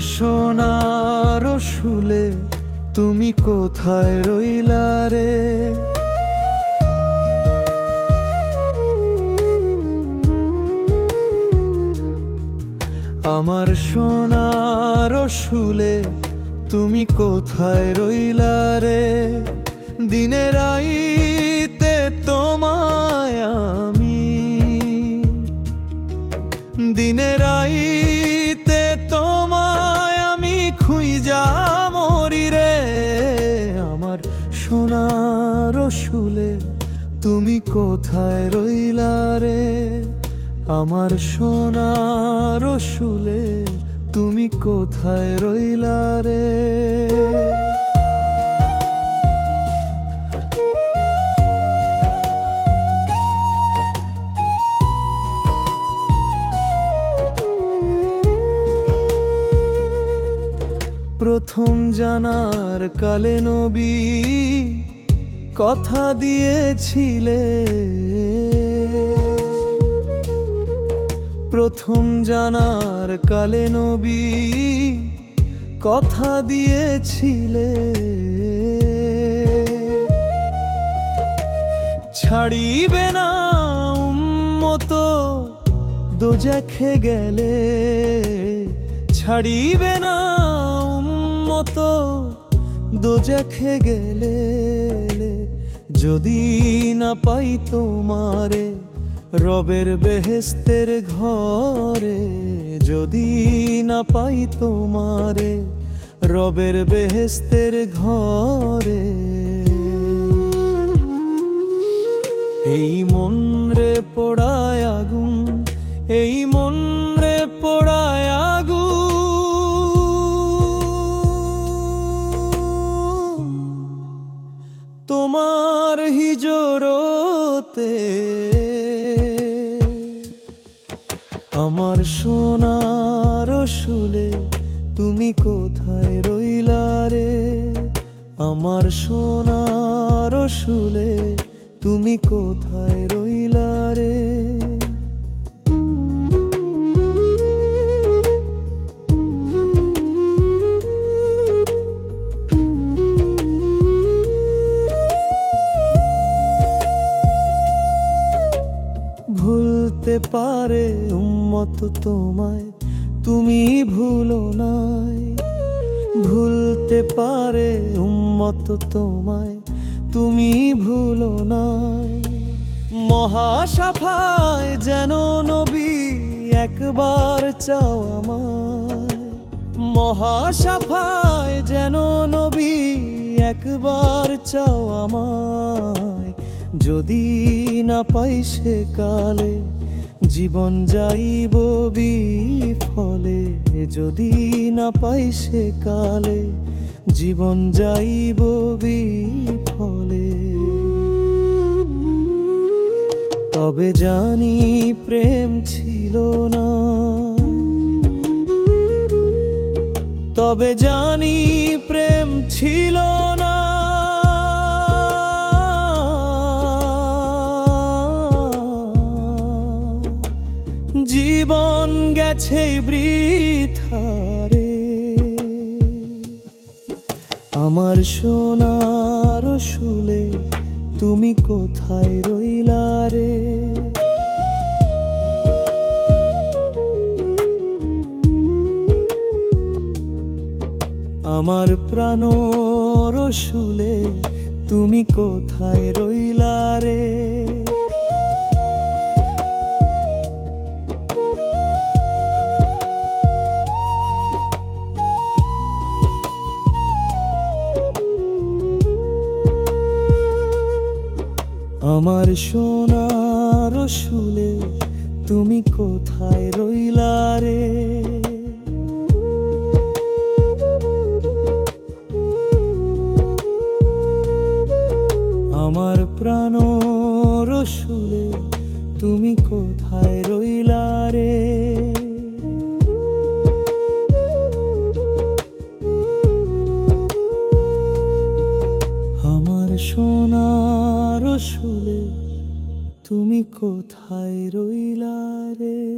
সোনার শুলে তুমি কোথায় রইলা রে? আমার সোনার শুলে তুমি কোথায় রইলা রে? দিনের আইতে শুলে তুমি কোথায় রইলা রে? আমার সোনার শুলে তুমি কোথায় রইলা রে? প্রথম জানার কালে নবী কথা দিয়েছিলে। প্রথম জানার কালে নবী কথা দিয়েছিলে। ছাড়িবে না উম্মত, দোজাখে গেলে। ছাড়িবে না উম্মত, দোজাখে গেলে। যদি না পাই তোমারে, রবের বেহেস্তের ঘরে, যদি না পাই তোমারে, রবের বেহেস্তের ঘরে। এই মন রে পোড়ায় আগুন, এই মন তোমার হিজরতে। আমার সোনার শুলে তুমি কোথায় রইলা রে? আমার সোনার শুলে তুমি কোথায় রইলা রে? পারে উম্মত তোমায়, তুমি ভুলো নাই। ভুলতে পারে উম্মত তোমায়, তুমি ভুলো নাই। মহাসাফায় যেন নবী একবার চাও আমায়। মহাসাফায় যেন নবী একবার চাও আমায়। যদি না পাই সে কালে জীবন যাইব বিফলে, যদি না পাই সে কালে, জীবন যাইব বিফলে। তবে জানি প্রেম ছিল না। তবে জানি জীবন গেছে বৃথারে আমার সোনার শুলে তুমি কোথায় রইলা রে? আমার প্রাণ শুলে তুমি কোথায় রইলা রে? আমার সোনার শুলে তুমি কোথায় রইলা রে? আমার প্রাণ রসুলে তুমি কোথায় রইলা রে? আমার সোনার শুলে তুমি কোথায় রইলা রে?